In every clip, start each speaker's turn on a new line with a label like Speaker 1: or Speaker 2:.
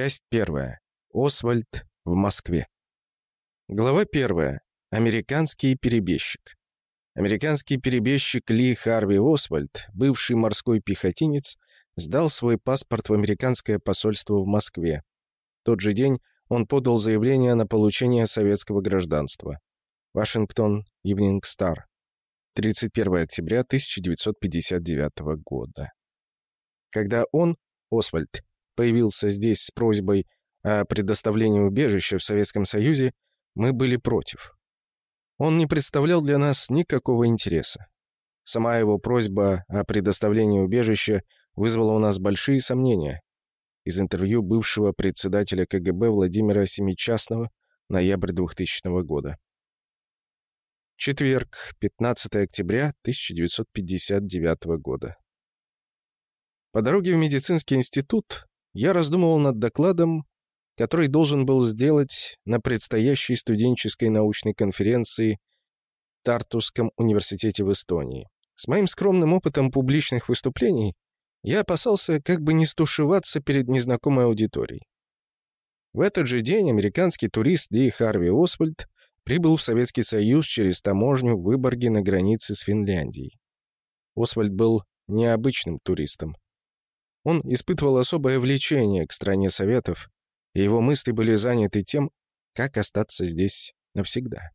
Speaker 1: Часть первая. Освальд в Москве. Глава первая. Американский перебежчик. Американский перебежчик Ли Харви Освальд, бывший морской пехотинец, сдал свой паспорт в американское посольство в Москве. В тот же день он подал заявление на получение советского гражданства. Вашингтон, Evening Star. 31 октября 1959 года. Когда он, Освальд, появился здесь с просьбой о предоставлении убежища в Советском Союзе, мы были против. Он не представлял для нас никакого интереса. Сама его просьба о предоставлении убежища вызвала у нас большие сомнения. Из интервью бывшего председателя КГБ Владимира Семичастного, ноябрь 2000 года. Четверг, 15 октября 1959 года. По дороге в медицинский институт я раздумывал над докладом, который должен был сделать на предстоящей студенческой научной конференции в Тартусском университете в Эстонии. С моим скромным опытом публичных выступлений я опасался как бы не стушеваться перед незнакомой аудиторией. В этот же день американский турист Ли Харви Освальд прибыл в Советский Союз через таможню в Выборге на границе с Финляндией. Освальд был необычным туристом. Он испытывал особое влечение к стране Советов, и его мысли были заняты тем, как остаться здесь навсегда.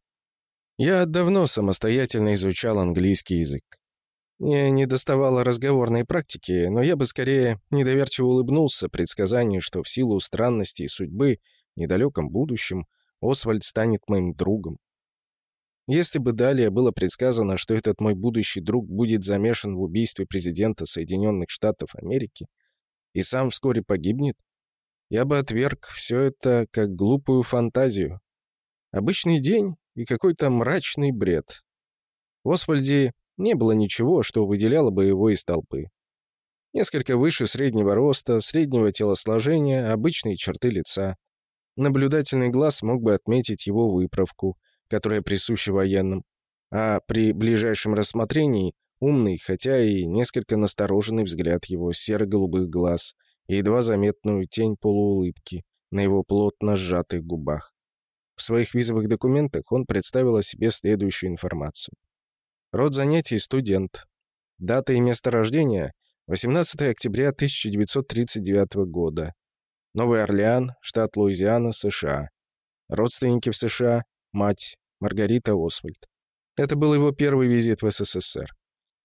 Speaker 1: Я давно самостоятельно изучал английский язык. Мне не доставало разговорной практики, но я бы скорее недоверчиво улыбнулся предсказанию, что в силу странностей судьбы в недалеком будущем Освальд станет моим другом. Если бы далее было предсказано, что этот мой будущий друг будет замешан в убийстве президента Соединенных Штатов Америки, и сам вскоре погибнет, я бы отверг все это как глупую фантазию. Обычный день и какой-то мрачный бред. В Освальде не было ничего, что выделяло бы его из толпы. Несколько выше среднего роста, среднего телосложения, обычные черты лица. Наблюдательный глаз мог бы отметить его выправку, которая присуща военным, а при ближайшем рассмотрении Умный, хотя и несколько настороженный взгляд его серо-голубых глаз и едва заметную тень полуулыбки на его плотно сжатых губах. В своих визовых документах он представил о себе следующую информацию. Род занятий – студент. Дата и место рождения – 18 октября 1939 года. Новый Орлеан, штат Луизиана, США. Родственники в США – мать Маргарита Освальд. Это был его первый визит в СССР.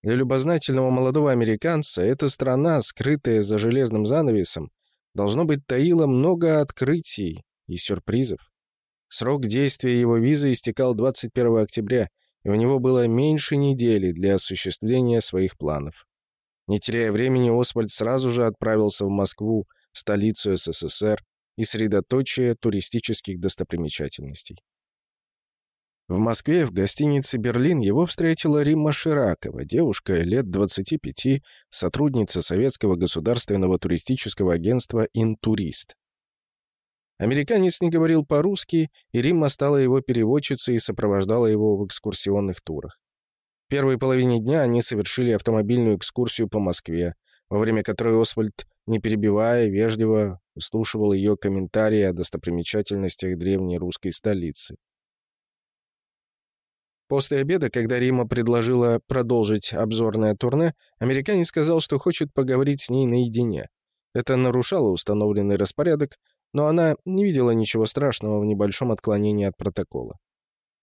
Speaker 1: Для любознательного молодого американца эта страна, скрытая за железным занавесом, должно быть таила много открытий и сюрпризов. Срок действия его визы истекал 21 октября, и у него было меньше недели для осуществления своих планов. Не теряя времени, Освальд сразу же отправился в Москву, столицу СССР и средоточие туристических достопримечательностей. В Москве, в гостинице «Берлин» его встретила Римма Ширакова, девушка лет 25, сотрудница советского государственного туристического агентства «Интурист». Американец не говорил по-русски, и Римма стала его переводчицей и сопровождала его в экскурсионных турах. В первой половине дня они совершили автомобильную экскурсию по Москве, во время которой Освальд, не перебивая, вежливо слушал ее комментарии о достопримечательностях древней русской столицы. После обеда, когда Рима предложила продолжить обзорное турне, американец сказал, что хочет поговорить с ней наедине. Это нарушало установленный распорядок, но она не видела ничего страшного в небольшом отклонении от протокола.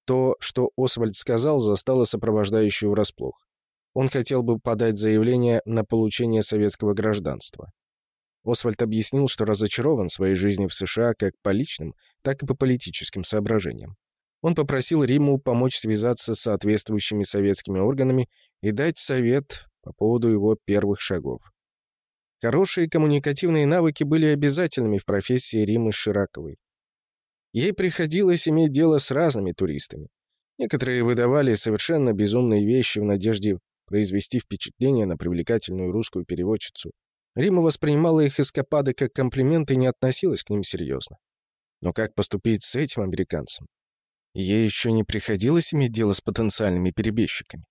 Speaker 1: То, что Освальд сказал, застало сопровождающего врасплох. Он хотел бы подать заявление на получение советского гражданства. Освальд объяснил, что разочарован своей жизни в США как по личным, так и по политическим соображениям. Он попросил Риму помочь связаться с соответствующими советскими органами и дать совет по поводу его первых шагов. Хорошие коммуникативные навыки были обязательными в профессии Римы Шираковой. Ей приходилось иметь дело с разными туристами. Некоторые выдавали совершенно безумные вещи в надежде произвести впечатление на привлекательную русскую переводчицу. Рима воспринимала их эскапады как комплимент и не относилась к ним серьезно. Но как поступить с этим американцем? Ей еще не приходилось иметь дело с потенциальными перебежчиками.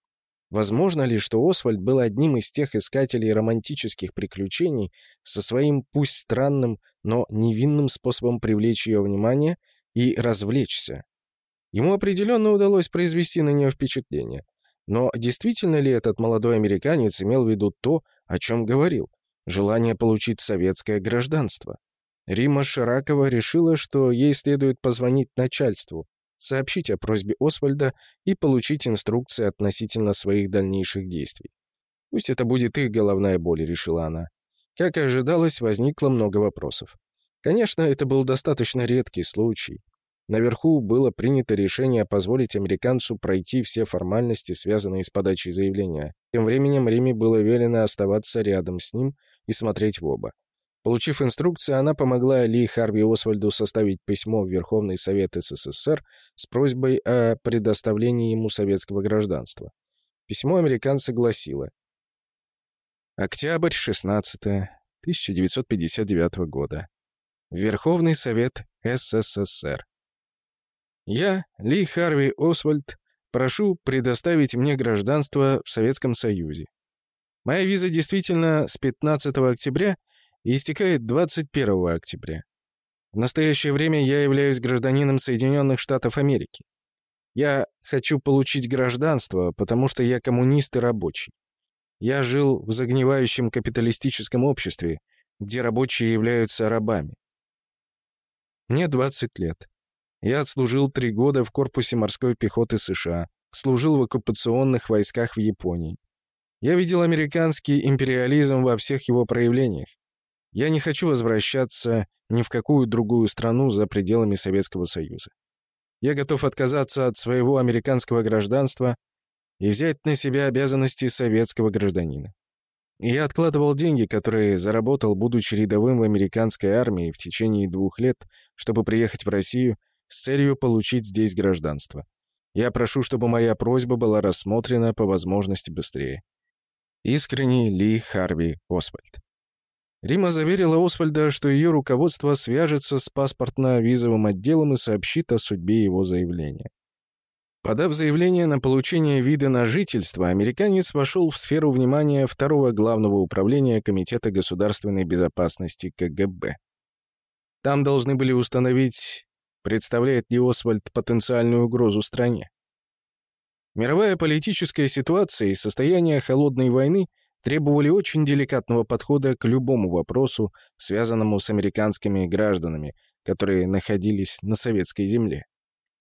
Speaker 1: Возможно ли, что Освальд был одним из тех искателей романтических приключений со своим, пусть странным, но невинным способом привлечь ее внимание и развлечься? Ему определенно удалось произвести на нее впечатление. Но действительно ли этот молодой американец имел в виду то, о чем говорил? Желание получить советское гражданство. Рима Ширакова решила, что ей следует позвонить начальству, сообщить о просьбе Освальда и получить инструкции относительно своих дальнейших действий. Пусть это будет их головная боль, решила она. Как и ожидалось, возникло много вопросов. Конечно, это был достаточно редкий случай. Наверху было принято решение позволить американцу пройти все формальности, связанные с подачей заявления. Тем временем Риме было велено оставаться рядом с ним и смотреть в оба. Получив инструкции, она помогла Ли Харви Освальду составить письмо в Верховный Совет СССР с просьбой о предоставлении ему советского гражданства. Письмо американца гласило «Октябрь 16 1959 года. Верховный Совет СССР. Я, Ли Харви Освальд, прошу предоставить мне гражданство в Советском Союзе. Моя виза действительно с 15 октября – и истекает 21 октября. В настоящее время я являюсь гражданином Соединенных Штатов Америки. Я хочу получить гражданство, потому что я коммунист и рабочий. Я жил в загнивающем капиталистическом обществе, где рабочие являются рабами. Мне 20 лет. Я отслужил три года в корпусе морской пехоты США, служил в оккупационных войсках в Японии. Я видел американский империализм во всех его проявлениях. Я не хочу возвращаться ни в какую другую страну за пределами Советского Союза. Я готов отказаться от своего американского гражданства и взять на себя обязанности советского гражданина. Я откладывал деньги, которые заработал, будучи рядовым в американской армии в течение двух лет, чтобы приехать в Россию с целью получить здесь гражданство. Я прошу, чтобы моя просьба была рассмотрена по возможности быстрее. Искренне Ли Харви Освальд. Рима заверила Освальда, что ее руководство свяжется с паспортно-визовым отделом и сообщит о судьбе его заявления. Подав заявление на получение вида на жительство, американец вошел в сферу внимания второго главного управления Комитета государственной безопасности КГБ. Там должны были установить, представляет ли Освальд потенциальную угрозу стране. Мировая политическая ситуация и состояние холодной войны – требовали очень деликатного подхода к любому вопросу, связанному с американскими гражданами, которые находились на советской земле.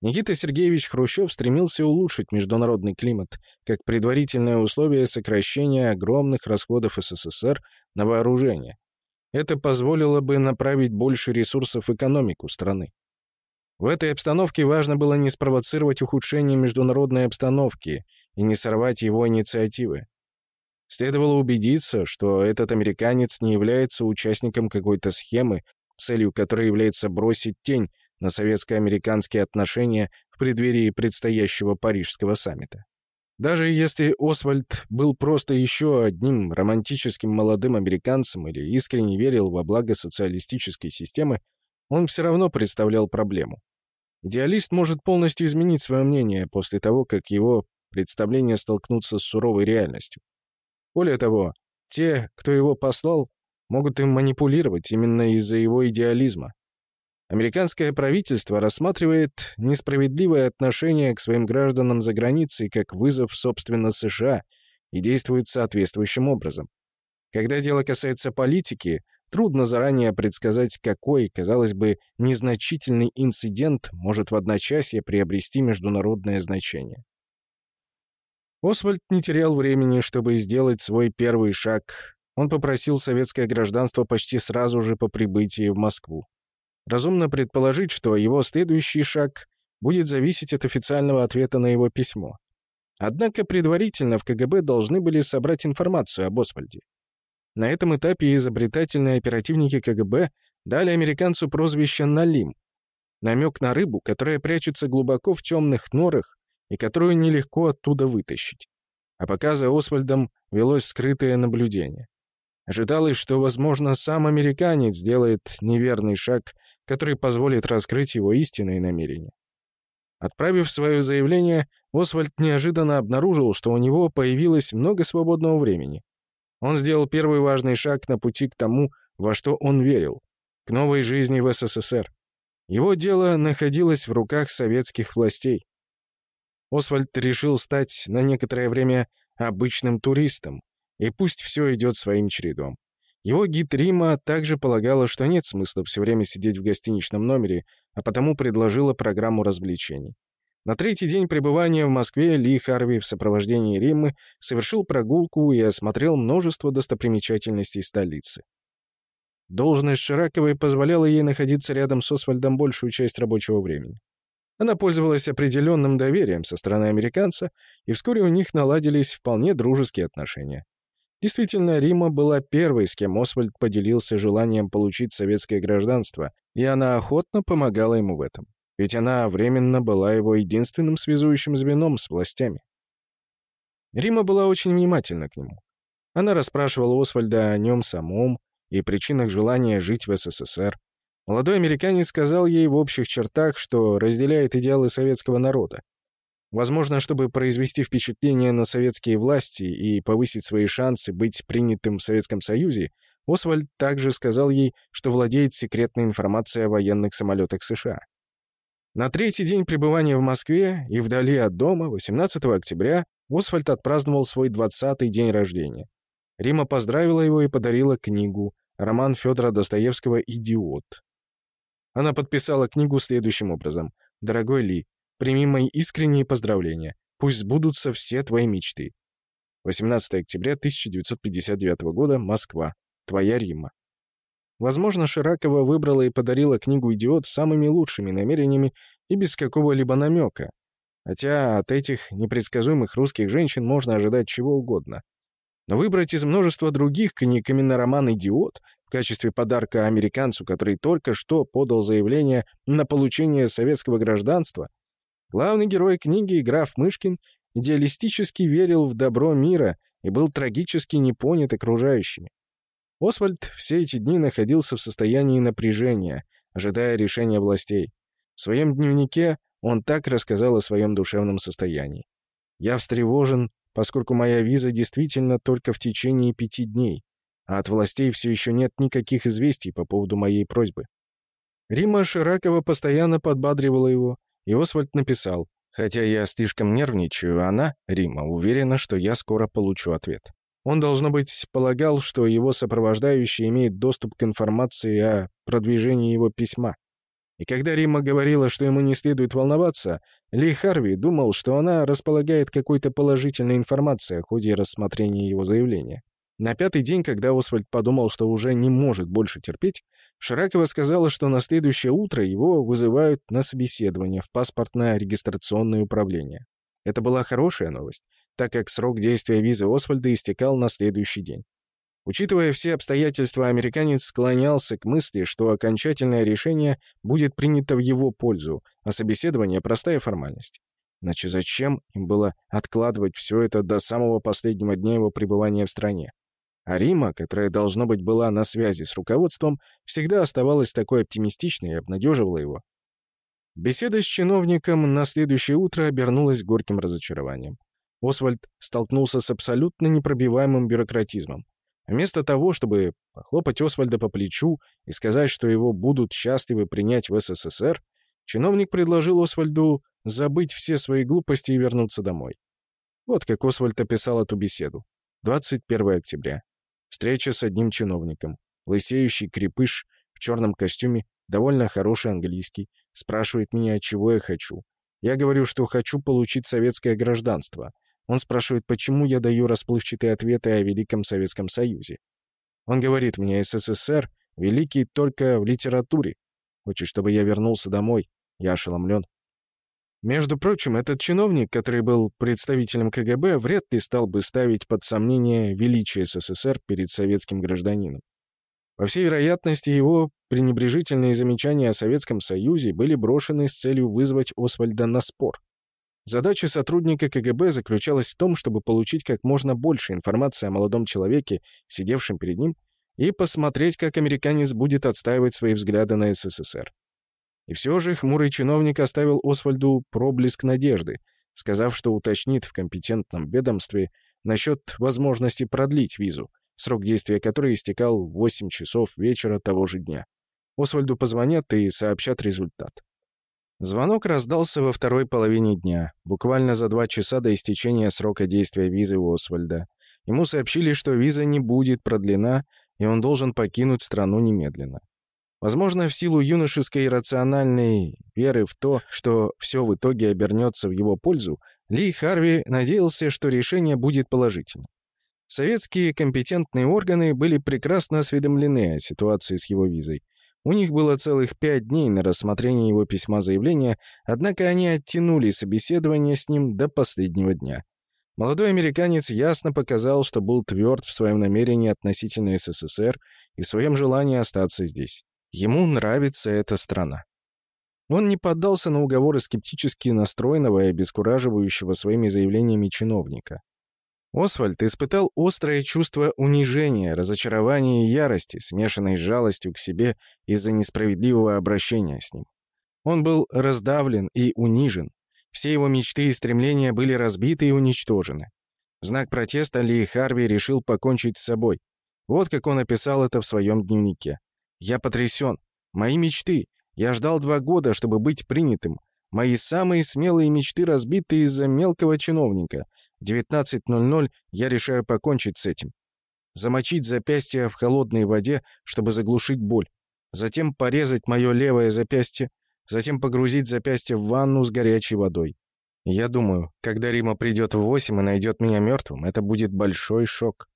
Speaker 1: Никита Сергеевич Хрущев стремился улучшить международный климат как предварительное условие сокращения огромных расходов СССР на вооружение. Это позволило бы направить больше ресурсов в экономику страны. В этой обстановке важно было не спровоцировать ухудшение международной обстановки и не сорвать его инициативы. Следовало убедиться, что этот американец не является участником какой-то схемы, целью которой является бросить тень на советско-американские отношения в преддверии предстоящего Парижского саммита. Даже если Освальд был просто еще одним романтическим молодым американцем или искренне верил во благо социалистической системы, он все равно представлял проблему. Идеалист может полностью изменить свое мнение после того, как его представления столкнутся с суровой реальностью. Более того, те, кто его послал, могут им манипулировать именно из-за его идеализма. Американское правительство рассматривает несправедливое отношение к своим гражданам за границей как вызов, собственно, США и действует соответствующим образом. Когда дело касается политики, трудно заранее предсказать, какой, казалось бы, незначительный инцидент может в одночасье приобрести международное значение. Освальд не терял времени, чтобы сделать свой первый шаг. Он попросил советское гражданство почти сразу же по прибытии в Москву. Разумно предположить, что его следующий шаг будет зависеть от официального ответа на его письмо. Однако предварительно в КГБ должны были собрать информацию об Освальде. На этом этапе изобретательные оперативники КГБ дали американцу прозвище «Налим», намек на рыбу, которая прячется глубоко в темных норах и которую нелегко оттуда вытащить. А пока за Освальдом велось скрытое наблюдение. Ожидалось, что, возможно, сам американец сделает неверный шаг, который позволит раскрыть его истинные намерения. Отправив свое заявление, Освальд неожиданно обнаружил, что у него появилось много свободного времени. Он сделал первый важный шаг на пути к тому, во что он верил, к новой жизни в СССР. Его дело находилось в руках советских властей. Освальд решил стать на некоторое время обычным туристом, и пусть все идет своим чередом. Его гид Рима также полагала, что нет смысла все время сидеть в гостиничном номере, а потому предложила программу развлечений. На третий день пребывания в Москве Ли Харви в сопровождении Риммы совершил прогулку и осмотрел множество достопримечательностей столицы. Должность Шираковой позволяла ей находиться рядом с Освальдом большую часть рабочего времени. Она пользовалась определенным доверием со стороны американца, и вскоре у них наладились вполне дружеские отношения. Действительно, Рима была первой, с кем Освальд поделился желанием получить советское гражданство, и она охотно помогала ему в этом ведь она временно была его единственным связующим звеном с властями. Рима была очень внимательна к нему. Она расспрашивала Освальда о нем самом и причинах желания жить в СССР. Молодой американец сказал ей в общих чертах, что разделяет идеалы советского народа. Возможно, чтобы произвести впечатление на советские власти и повысить свои шансы быть принятым в Советском Союзе, Освальд также сказал ей, что владеет секретной информацией о военных самолетах США. На третий день пребывания в Москве и вдали от дома, 18 октября, Освальд отпраздновал свой 20-й день рождения. Рима поздравила его и подарила книгу, роман Федора Достоевского «Идиот». Она подписала книгу следующим образом. «Дорогой Ли, прими мои искренние поздравления. Пусть сбудутся все твои мечты». 18 октября 1959 года, Москва. Твоя Рима. Возможно, Ширакова выбрала и подарила книгу «Идиот» самыми лучшими намерениями и без какого-либо намека. Хотя от этих непредсказуемых русских женщин можно ожидать чего угодно. Но выбрать из множества других книг именно роман «Идиот» качестве подарка американцу, который только что подал заявление на получение советского гражданства, главный герой книги, граф Мышкин, идеалистически верил в добро мира и был трагически не понят окружающими. Освальд все эти дни находился в состоянии напряжения, ожидая решения властей. В своем дневнике он так рассказал о своем душевном состоянии. «Я встревожен, поскольку моя виза действительно только в течение пяти дней, а от властей все еще нет никаких известий по поводу моей просьбы». Рима Ширакова постоянно подбадривала его, и Освальд написал, «Хотя я слишком нервничаю, она, Рима, уверена, что я скоро получу ответ». Он, должно быть, полагал, что его сопровождающий имеет доступ к информации о продвижении его письма. И когда Рима говорила, что ему не следует волноваться, Ли Харви думал, что она располагает какой-то положительной информацией о ходе рассмотрения его заявления. На пятый день, когда Освальд подумал, что уже не может больше терпеть, Ширакова сказала, что на следующее утро его вызывают на собеседование в паспортное регистрационное управление. Это была хорошая новость, так как срок действия визы Освальда истекал на следующий день. Учитывая все обстоятельства, американец склонялся к мысли, что окончательное решение будет принято в его пользу, а собеседование — простая формальность. Иначе зачем им было откладывать все это до самого последнего дня его пребывания в стране? А Рима, которая, должно быть, была на связи с руководством, всегда оставалась такой оптимистичной и обнадеживала его. Беседа с чиновником на следующее утро обернулась горьким разочарованием. Освальд столкнулся с абсолютно непробиваемым бюрократизмом. Вместо того, чтобы похлопать Освальда по плечу и сказать, что его будут счастливы принять в СССР, чиновник предложил Освальду забыть все свои глупости и вернуться домой. Вот как Освальд описал эту беседу. 21 октября. Встреча с одним чиновником. Лысеющий крепыш в черном костюме, довольно хороший английский, спрашивает меня, чего я хочу. Я говорю, что хочу получить советское гражданство. Он спрашивает, почему я даю расплывчатые ответы о Великом Советском Союзе. Он говорит мне, СССР великий только в литературе. Хочет, чтобы я вернулся домой. Я ошеломлен. Между прочим, этот чиновник, который был представителем КГБ, вряд ли стал бы ставить под сомнение величие СССР перед советским гражданином. По всей вероятности, его пренебрежительные замечания о Советском Союзе были брошены с целью вызвать Освальда на спор. Задача сотрудника КГБ заключалась в том, чтобы получить как можно больше информации о молодом человеке, сидевшем перед ним, и посмотреть, как американец будет отстаивать свои взгляды на СССР. И все же хмурый чиновник оставил Освальду проблеск надежды, сказав, что уточнит в компетентном ведомстве насчет возможности продлить визу, срок действия которой истекал в 8 часов вечера того же дня. Освальду позвонят и сообщат результат. Звонок раздался во второй половине дня, буквально за два часа до истечения срока действия визы у Освальда. Ему сообщили, что виза не будет продлена, и он должен покинуть страну немедленно. Возможно, в силу юношеской рациональной веры в то, что все в итоге обернется в его пользу, Ли Харви надеялся, что решение будет положительным. Советские компетентные органы были прекрасно осведомлены о ситуации с его визой. У них было целых пять дней на рассмотрение его письма заявления, однако они оттянули собеседование с ним до последнего дня. Молодой американец ясно показал, что был тверд в своем намерении относительно СССР и в своем желании остаться здесь. Ему нравится эта страна. Он не поддался на уговоры скептически настроенного и обескураживающего своими заявлениями чиновника. Освальд испытал острое чувство унижения, разочарования и ярости, смешанной с жалостью к себе из-за несправедливого обращения с ним. Он был раздавлен и унижен. Все его мечты и стремления были разбиты и уничтожены. В знак протеста Ли Харви решил покончить с собой. Вот как он описал это в своем дневнике. Я потрясен. Мои мечты. Я ждал два года, чтобы быть принятым. Мои самые смелые мечты разбиты из-за мелкого чиновника. 19.00 я решаю покончить с этим. Замочить запястье в холодной воде, чтобы заглушить боль. Затем порезать мое левое запястье. Затем погрузить запястье в ванну с горячей водой. Я думаю, когда Рима придет в восемь и найдет меня мертвым, это будет большой шок.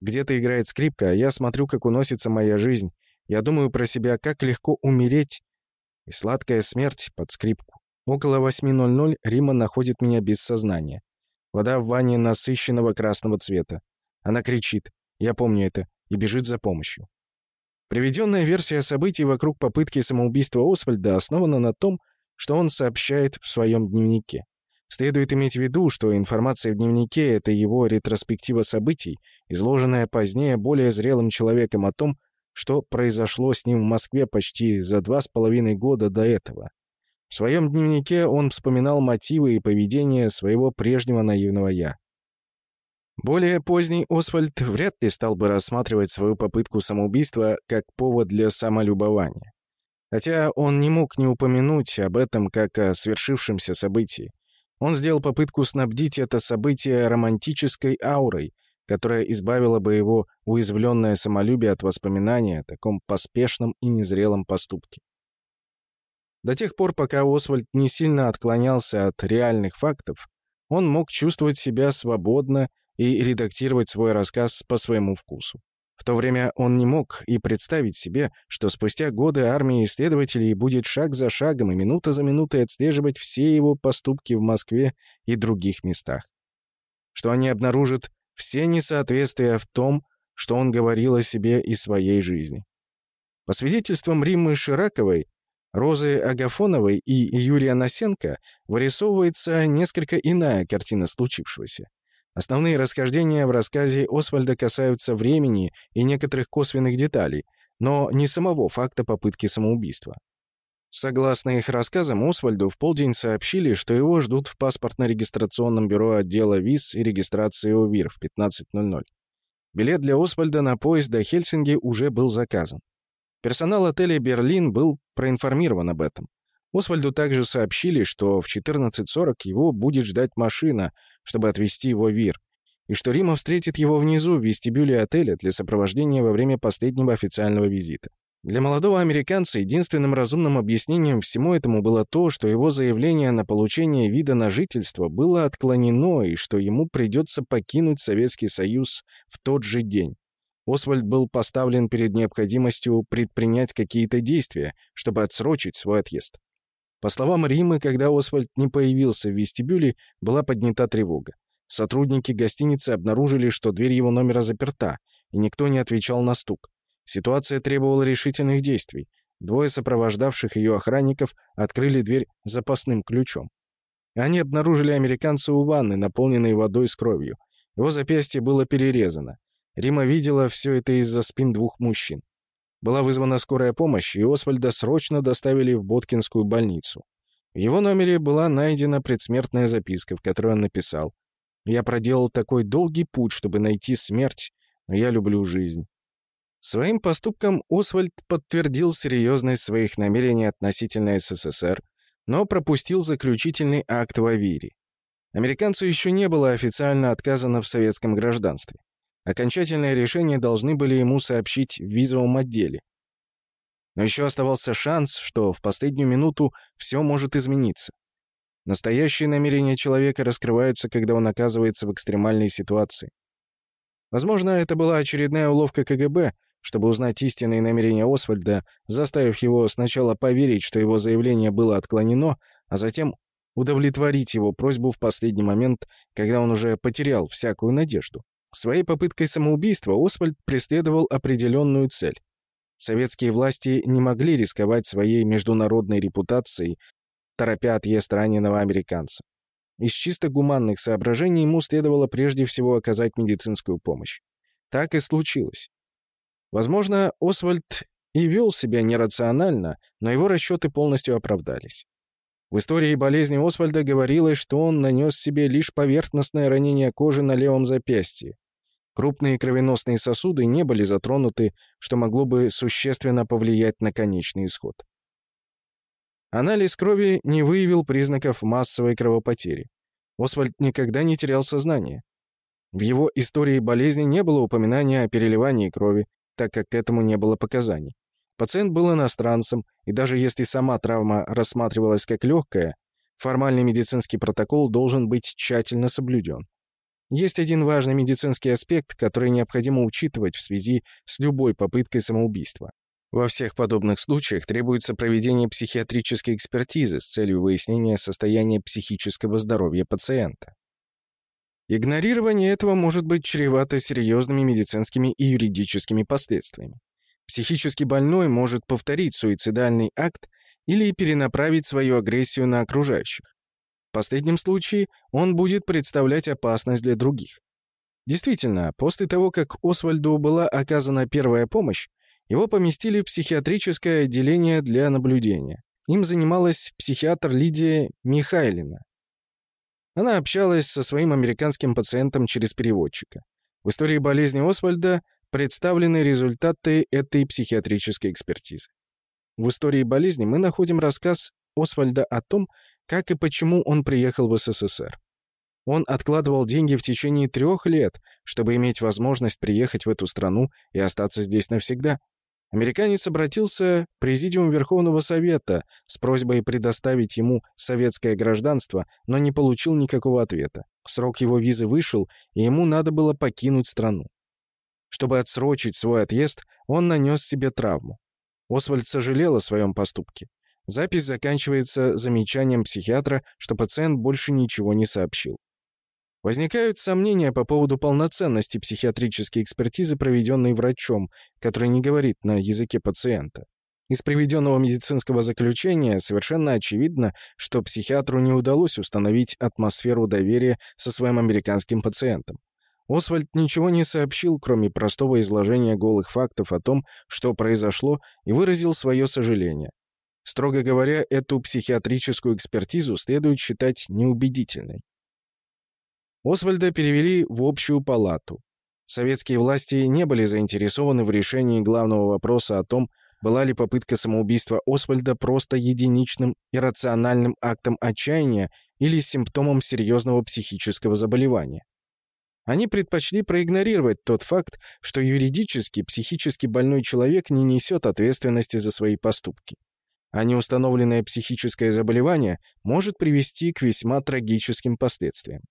Speaker 1: Где-то играет скрипка, а я смотрю, как уносится моя жизнь, я думаю про себя, как легко умереть, и сладкая смерть под скрипку. Около 8.00 Рима находит меня без сознания. Вода в ванне насыщенного красного цвета. Она кричит, я помню это, и бежит за помощью. Приведенная версия событий вокруг попытки самоубийства Освальда основана на том, что он сообщает в своем дневнике. Следует иметь в виду, что информация в дневнике — это его ретроспектива событий, изложенная позднее более зрелым человеком о том, что произошло с ним в Москве почти за два с половиной года до этого. В своем дневнике он вспоминал мотивы и поведение своего прежнего наивного «я». Более поздний Освальд вряд ли стал бы рассматривать свою попытку самоубийства как повод для самолюбования. Хотя он не мог не упомянуть об этом как о свершившемся событии. Он сделал попытку снабдить это событие романтической аурой, которая избавила бы его уязвленное самолюбие от воспоминания о таком поспешном и незрелом поступке. До тех пор, пока Освальд не сильно отклонялся от реальных фактов, он мог чувствовать себя свободно и редактировать свой рассказ по своему вкусу. В то время он не мог и представить себе, что спустя годы армия исследователей будет шаг за шагом и минута за минутой отслеживать все его поступки в Москве и других местах. Что они обнаружат все несоответствия в том, что он говорил о себе и своей жизни. По свидетельствам Риммы Шираковой, Розы Агафоновой и Юрия Насенко вырисовывается несколько иная картина случившегося. Основные расхождения в рассказе Освальда касаются времени и некоторых косвенных деталей, но не самого факта попытки самоубийства. Согласно их рассказам, Освальду в полдень сообщили, что его ждут в паспортно-регистрационном бюро отдела виз и регистрации УВИР в 15.00. Билет для Освальда на поезд до Хельсинки уже был заказан. Персонал отеля «Берлин» был проинформирован об этом. Освальду также сообщили, что в 14.40 его будет ждать машина, чтобы отвезти его в ВИР, и что Рима встретит его внизу в вестибюле отеля для сопровождения во время последнего официального визита. Для молодого американца единственным разумным объяснением всему этому было то, что его заявление на получение вида на жительство было отклонено и что ему придется покинуть Советский Союз в тот же день. Освальд был поставлен перед необходимостью предпринять какие-то действия, чтобы отсрочить свой отъезд. По словам Римы, когда Освальд не появился в вестибюле, была поднята тревога. Сотрудники гостиницы обнаружили, что дверь его номера заперта, и никто не отвечал на стук. Ситуация требовала решительных действий. Двое сопровождавших ее охранников открыли дверь запасным ключом. Они обнаружили американца у ванны, наполненной водой с кровью. Его запястье было перерезано. Рима видела все это из-за спин двух мужчин. Была вызвана скорая помощь, и Освальда срочно доставили в Боткинскую больницу. В его номере была найдена предсмертная записка, в которой он написал «Я проделал такой долгий путь, чтобы найти смерть, но я люблю жизнь». Своим поступком Освальд подтвердил серьезность своих намерений относительно СССР, но пропустил заключительный акт в Авире. Американцу еще не было официально отказано в советском гражданстве. Окончательное решение должны были ему сообщить в визовом отделе. Но еще оставался шанс, что в последнюю минуту все может измениться. Настоящие намерения человека раскрываются, когда он оказывается в экстремальной ситуации. Возможно, это была очередная уловка КГБ, чтобы узнать истинные намерения Освальда, заставив его сначала поверить, что его заявление было отклонено, а затем удовлетворить его просьбу в последний момент, когда он уже потерял всякую надежду. Своей попыткой самоубийства Освальд преследовал определенную цель. Советские власти не могли рисковать своей международной репутацией, торопя отъезд раненого американца. Из чисто гуманных соображений ему следовало прежде всего оказать медицинскую помощь. Так и случилось. Возможно, Освальд и вел себя нерационально, но его расчеты полностью оправдались. В истории болезни Освальда говорилось, что он нанес себе лишь поверхностное ранение кожи на левом запястье. Крупные кровеносные сосуды не были затронуты, что могло бы существенно повлиять на конечный исход. Анализ крови не выявил признаков массовой кровопотери. Освальд никогда не терял сознание. В его истории болезни не было упоминания о переливании крови, так как к этому не было показаний. Пациент был иностранцем, и даже если сама травма рассматривалась как легкая, формальный медицинский протокол должен быть тщательно соблюден. Есть один важный медицинский аспект, который необходимо учитывать в связи с любой попыткой самоубийства. Во всех подобных случаях требуется проведение психиатрической экспертизы с целью выяснения состояния психического здоровья пациента. Игнорирование этого может быть чревато серьезными медицинскими и юридическими последствиями. Психически больной может повторить суицидальный акт или перенаправить свою агрессию на окружающих. В последнем случае он будет представлять опасность для других. Действительно, после того, как Освальду была оказана первая помощь, его поместили в психиатрическое отделение для наблюдения. Им занималась психиатр Лидия Михайлина. Она общалась со своим американским пациентом через переводчика. В истории болезни Освальда представлены результаты этой психиатрической экспертизы. В истории болезни мы находим рассказ Освальда о том, как и почему он приехал в СССР. Он откладывал деньги в течение трех лет, чтобы иметь возможность приехать в эту страну и остаться здесь навсегда. Американец обратился в Президиум Верховного Совета с просьбой предоставить ему советское гражданство, но не получил никакого ответа. Срок его визы вышел, и ему надо было покинуть страну. Чтобы отсрочить свой отъезд, он нанес себе травму. Освальд сожалел о своем поступке. Запись заканчивается замечанием психиатра, что пациент больше ничего не сообщил. Возникают сомнения по поводу полноценности психиатрической экспертизы, проведенной врачом, который не говорит на языке пациента. Из приведенного медицинского заключения совершенно очевидно, что психиатру не удалось установить атмосферу доверия со своим американским пациентом. Освальд ничего не сообщил, кроме простого изложения голых фактов о том, что произошло, и выразил свое сожаление. Строго говоря, эту психиатрическую экспертизу следует считать неубедительной. Освальда перевели в общую палату. Советские власти не были заинтересованы в решении главного вопроса о том, была ли попытка самоубийства Освальда просто единичным иррациональным актом отчаяния или симптомом серьезного психического заболевания. Они предпочли проигнорировать тот факт, что юридически психически больной человек не несет ответственности за свои поступки. А неустановленное психическое заболевание может привести к весьма трагическим последствиям.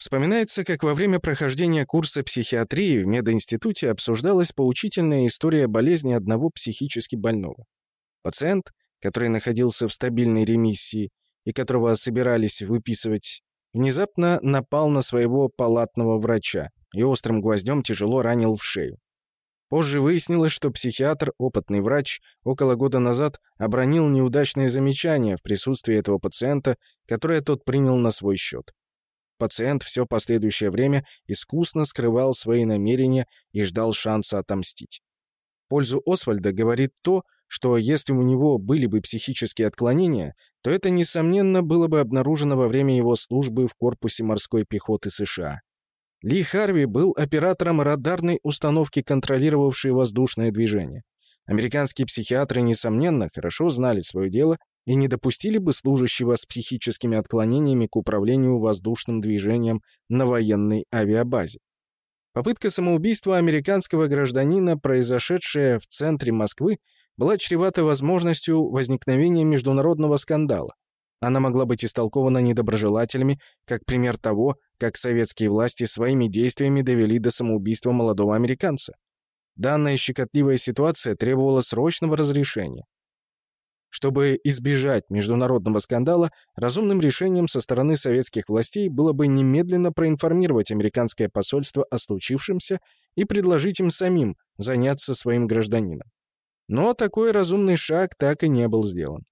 Speaker 1: Вспоминается, как во время прохождения курса психиатрии в мединституте обсуждалась поучительная история болезни одного психически больного. Пациент, который находился в стабильной ремиссии и которого собирались выписывать внезапно напал на своего палатного врача и острым гвоздем тяжело ранил в шею. Позже выяснилось, что психиатр, опытный врач, около года назад обронил неудачное замечание в присутствии этого пациента, которое тот принял на свой счет. Пациент все последующее время искусно скрывал свои намерения и ждал шанса отомстить. В пользу Освальда говорит то, что если у него были бы психические отклонения, то это, несомненно, было бы обнаружено во время его службы в корпусе морской пехоты США. Ли Харви был оператором радарной установки, контролировавшей воздушное движение. Американские психиатры, несомненно, хорошо знали свое дело и не допустили бы служащего с психическими отклонениями к управлению воздушным движением на военной авиабазе. Попытка самоубийства американского гражданина, произошедшая в центре Москвы, была чревата возможностью возникновения международного скандала. Она могла быть истолкована недоброжелателями как пример того, как советские власти своими действиями довели до самоубийства молодого американца. Данная щекотливая ситуация требовала срочного разрешения. Чтобы избежать международного скандала, разумным решением со стороны советских властей было бы немедленно проинформировать американское посольство о случившемся и предложить им самим заняться своим гражданином. Но такой разумный шаг так и не был сделан.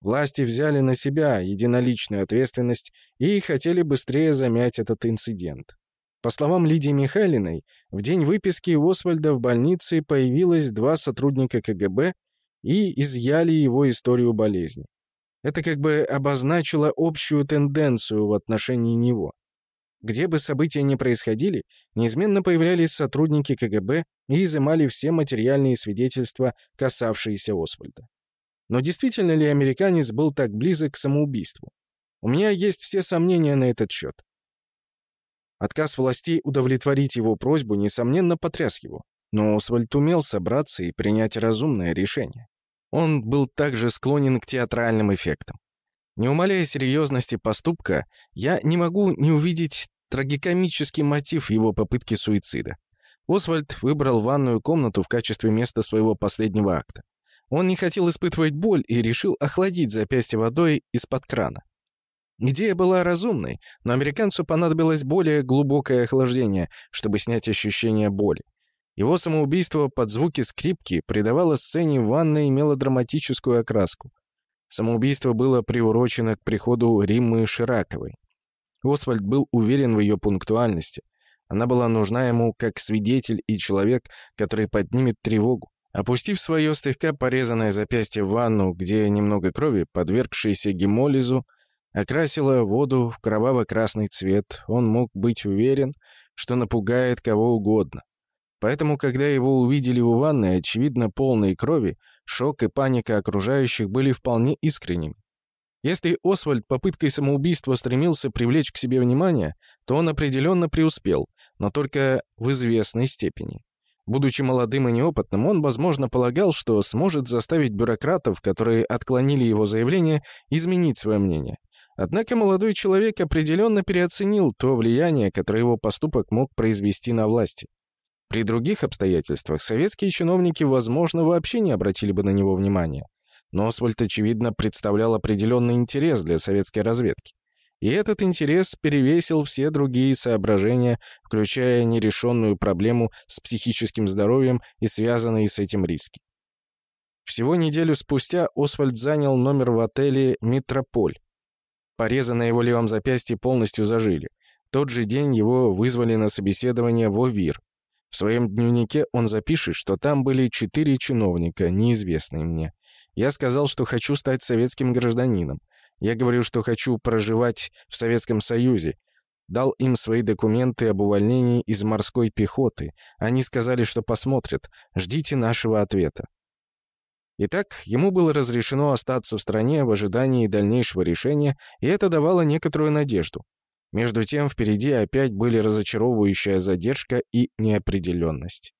Speaker 1: Власти взяли на себя единоличную ответственность и хотели быстрее замять этот инцидент. По словам Лидии Михайлиной, в день выписки Освальда в больнице появилось два сотрудника КГБ и изъяли его историю болезни. Это как бы обозначило общую тенденцию в отношении него. Где бы события ни происходили, неизменно появлялись сотрудники КГБ и изымали все материальные свидетельства, касавшиеся Освальда. Но действительно ли американец был так близок к самоубийству? У меня есть все сомнения на этот счет. Отказ властей удовлетворить его просьбу, несомненно, потряс его. Но Освальд умел собраться и принять разумное решение. Он был также склонен к театральным эффектам. Не умаляя серьезности поступка, я не могу не увидеть трагикомический мотив его попытки суицида. Освальд выбрал ванную комнату в качестве места своего последнего акта. Он не хотел испытывать боль и решил охладить запястье водой из-под крана. Идея была разумной, но американцу понадобилось более глубокое охлаждение, чтобы снять ощущение боли. Его самоубийство под звуки скрипки придавало сцене ванной мелодраматическую окраску. Самоубийство было приурочено к приходу Риммы Шираковой. Освальд был уверен в ее пунктуальности. Она была нужна ему как свидетель и человек, который поднимет тревогу. Опустив свое слегка порезанное запястье в ванну, где немного крови, подвергшейся гемолизу, окрасила воду в кроваво-красный цвет, он мог быть уверен, что напугает кого угодно. Поэтому, когда его увидели у ванны, очевидно, полной крови, шок и паника окружающих были вполне искренними. Если Освальд попыткой самоубийства стремился привлечь к себе внимание, то он определенно преуспел, но только в известной степени. Будучи молодым и неопытным, он, возможно, полагал, что сможет заставить бюрократов, которые отклонили его заявление, изменить свое мнение. Однако молодой человек определенно переоценил то влияние, которое его поступок мог произвести на власти. При других обстоятельствах советские чиновники, возможно, вообще не обратили бы на него внимания. Но Освальд, очевидно, представлял определенный интерес для советской разведки. И этот интерес перевесил все другие соображения, включая нерешенную проблему с психическим здоровьем и связанные с этим риски. Всего неделю спустя Освальд занял номер в отеле «Метрополь». Порезы на его левом запястье полностью зажили. В тот же день его вызвали на собеседование в ОВИР, в своем дневнике он запишет, что там были четыре чиновника, неизвестные мне. Я сказал, что хочу стать советским гражданином. Я говорю, что хочу проживать в Советском Союзе. Дал им свои документы об увольнении из морской пехоты. Они сказали, что посмотрят. Ждите нашего ответа. Итак, ему было разрешено остаться в стране в ожидании дальнейшего решения, и это давало некоторую надежду. Между тем, впереди опять были разочаровывающая задержка и неопределенность.